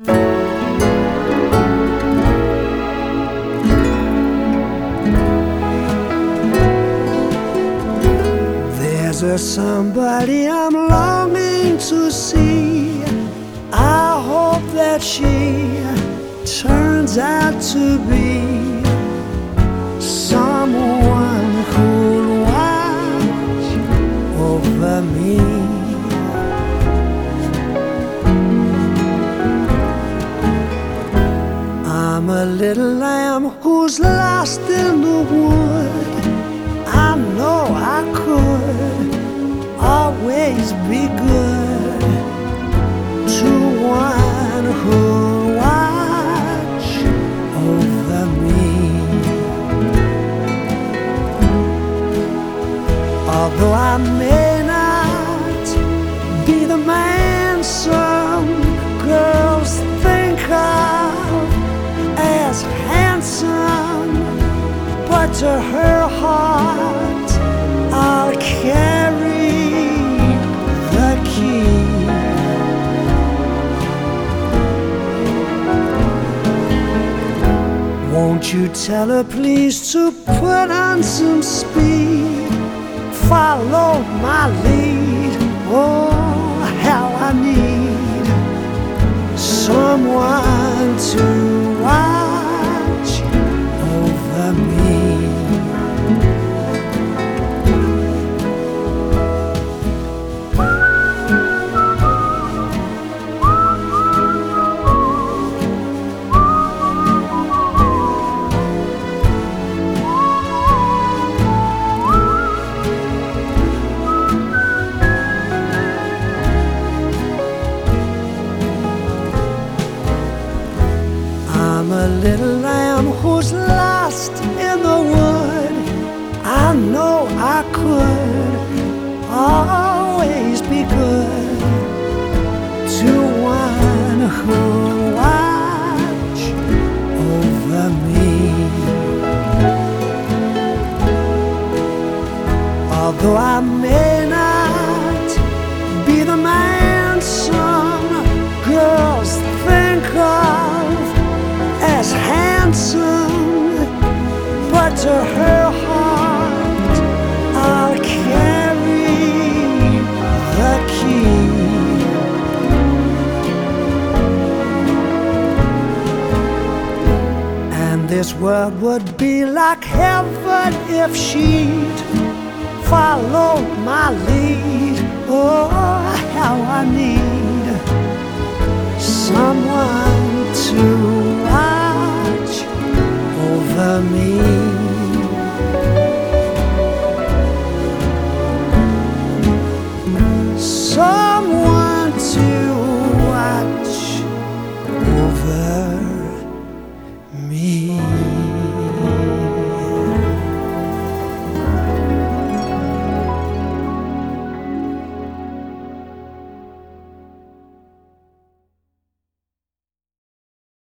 There's a somebody I'm longing to see. I hope that she turns out to be little lamb who's lost in the wood. I know I could always be good to one who watch over me. Although I may to her heart I'll carry the key. Won't you tell her please to put on some speed? Follow my lead. Lost in the wood. I know I could always be good to one who watch over me. Although I may not be the man some girls think of as handsome, this world would be like heaven if she'd follow my lead. Oh, how I need